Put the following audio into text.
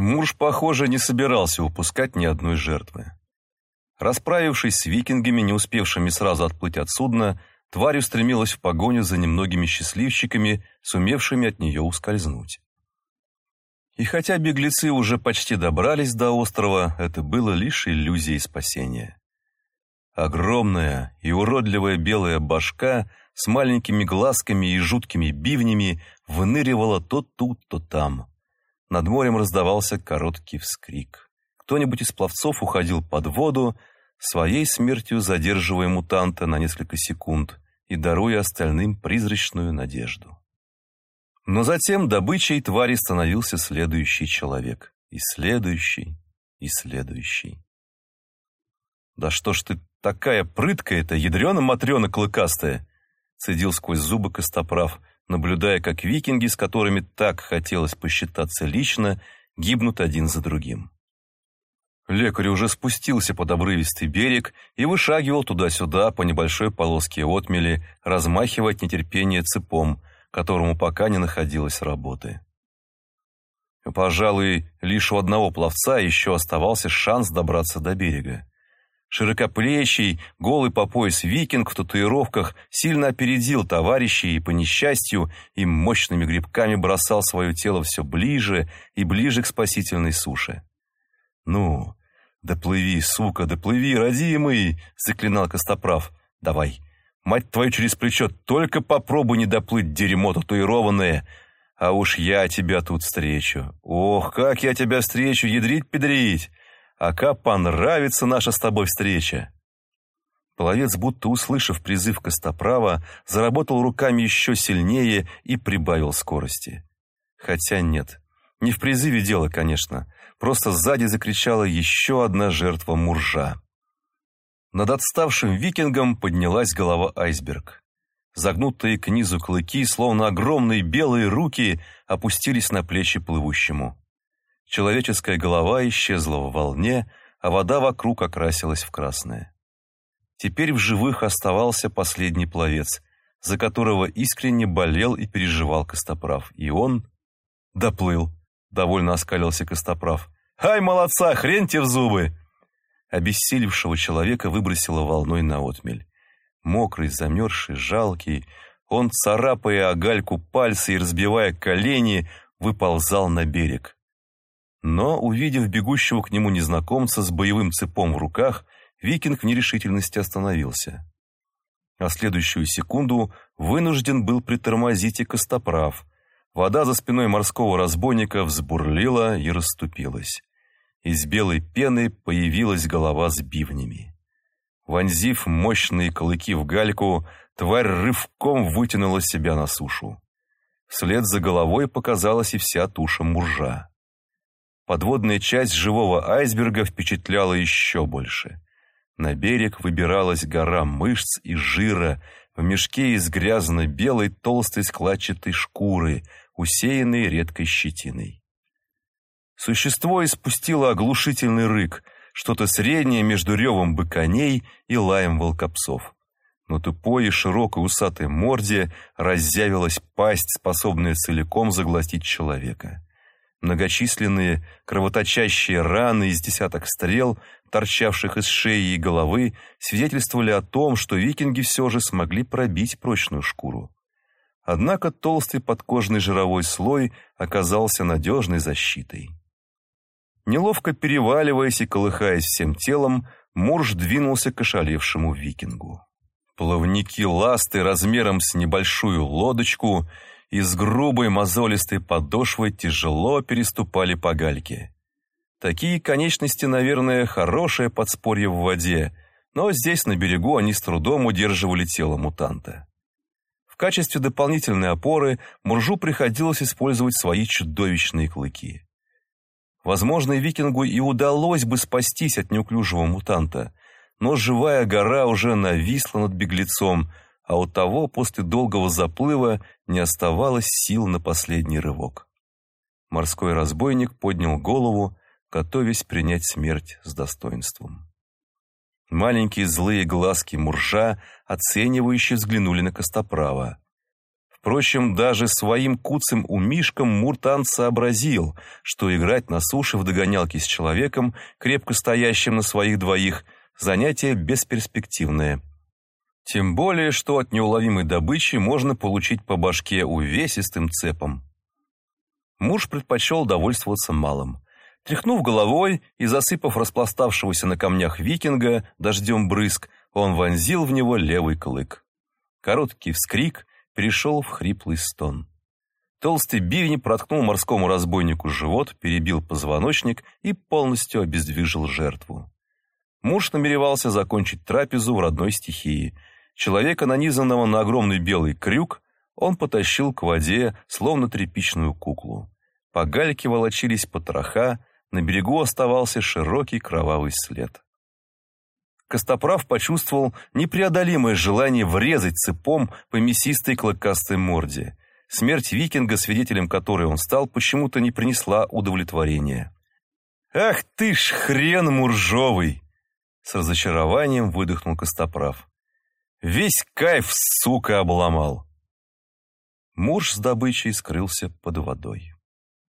Муж, похоже, не собирался упускать ни одной жертвы. Расправившись с викингами, не успевшими сразу отплыть от судна, тварь устремилась в погоню за немногими счастливчиками, сумевшими от нее ускользнуть. И хотя беглецы уже почти добрались до острова, это было лишь иллюзией спасения. Огромная и уродливая белая башка с маленькими глазками и жуткими бивнями выныривала то тут, то там. Над морем раздавался короткий вскрик. Кто-нибудь из пловцов уходил под воду, своей смертью задерживая мутанта на несколько секунд и даруя остальным призрачную надежду. Но затем добычей твари становился следующий человек. И следующий, и следующий. «Да что ж ты такая прыткая-то, ядрена-матрена клыкастая!» цедил сквозь зубы Костоправ, наблюдая, как викинги, с которыми так хотелось посчитаться лично, гибнут один за другим. Лекарь уже спустился под обрывистый берег и вышагивал туда-сюда по небольшой полоске отмели, размахивая от нетерпения цепом, которому пока не находилось работы. Пожалуй, лишь у одного пловца еще оставался шанс добраться до берега. Широкоплечий, голый по пояс викинг в татуировках сильно опередил товарищей и, по несчастью, им мощными грибками бросал свое тело все ближе и ближе к спасительной суше. «Ну, доплыви, сука, доплыви, родимый!» — заклинал Костоправ. «Давай, мать твою через плечо, только попробуй не доплыть, дерьмо татуированное!» А уж я тебя тут встречу. Ох, как я тебя встречу, ядрить-педрить! Ака понравится наша с тобой встреча. Половец, будто услышав призыв Костоправа, заработал руками еще сильнее и прибавил скорости. Хотя нет, не в призыве дело, конечно, просто сзади закричала еще одна жертва муржа. Над отставшим викингом поднялась голова айсберг. Загнутые к низу клыки, словно огромные белые руки, опустились на плечи плывущему. Человеческая голова исчезла в волне, а вода вокруг окрасилась в красное. Теперь в живых оставался последний пловец, за которого искренне болел и переживал Костоправ. И он доплыл, довольно оскалился Костоправ. «Ай, молодца, хреньте в зубы!» Обессилевшего человека выбросило волной на отмель. Мокрый, замерзший, жалкий, он, царапая о гальку пальцы и разбивая колени, выползал на берег. Но, увидев бегущего к нему незнакомца с боевым цепом в руках, викинг в нерешительности остановился. А следующую секунду вынужден был притормозить и костоправ. Вода за спиной морского разбойника взбурлила и расступилась. Из белой пены появилась голова с бивнями. Вонзив мощные клыки в гальку, тварь рывком вытянула себя на сушу. Вслед за головой показалась и вся туша муржа. Подводная часть живого айсберга впечатляла еще больше. На берег выбиралась гора мышц и жира в мешке из грязно-белой толстой складчатой шкуры, усеянной редкой щетиной. Существо испустило оглушительный рык, что-то среднее между ревом быконей и лаем волкопсов. На тупой и широкой усатой морде разъявилась пасть, способная целиком заглотить человека. Многочисленные кровоточащие раны из десяток стрел, торчавших из шеи и головы, свидетельствовали о том, что викинги все же смогли пробить прочную шкуру. Однако толстый подкожный жировой слой оказался надежной защитой. Неловко переваливаясь и колыхаясь всем телом, Мурж двинулся к ошалевшему викингу. Плавники ласты размером с небольшую лодочку – и с грубой мозолистой подошвой тяжело переступали по гальке. Такие конечности, наверное, хорошее подспорье в воде, но здесь, на берегу, они с трудом удерживали тело мутанта. В качестве дополнительной опоры Муржу приходилось использовать свои чудовищные клыки. Возможно, викингу и удалось бы спастись от неуклюжего мутанта, но живая гора уже нависла над беглецом, а у того после долгого заплыва не оставалось сил на последний рывок. Морской разбойник поднял голову, готовясь принять смерть с достоинством. Маленькие злые глазки муржа оценивающе взглянули на Костоправа. Впрочем, даже своим куцым умишком Муртан сообразил, что играть на суше в догонялки с человеком, крепко стоящим на своих двоих, занятие бесперспективное. Тем более, что от неуловимой добычи можно получить по башке увесистым цепом. Муж предпочел довольствоваться малым. Тряхнув головой и засыпав распластавшегося на камнях викинга дождем брызг, он вонзил в него левый клык. Короткий вскрик перешел в хриплый стон. Толстый бивень проткнул морскому разбойнику живот, перебил позвоночник и полностью обездвижил жертву. Муж намеревался закончить трапезу в родной стихии. Человека, нанизанного на огромный белый крюк, он потащил к воде, словно тряпичную куклу. По гальке волочились потроха, на берегу оставался широкий кровавый след. Костоправ почувствовал непреодолимое желание врезать цепом по мясистой клыкастой морде. Смерть викинга, свидетелем которой он стал, почему-то не принесла удовлетворения. «Ах ты ж хрен муржовый!» С разочарованием выдохнул Костоправ. «Весь кайф, сука, обломал!» Мурж с добычей скрылся под водой.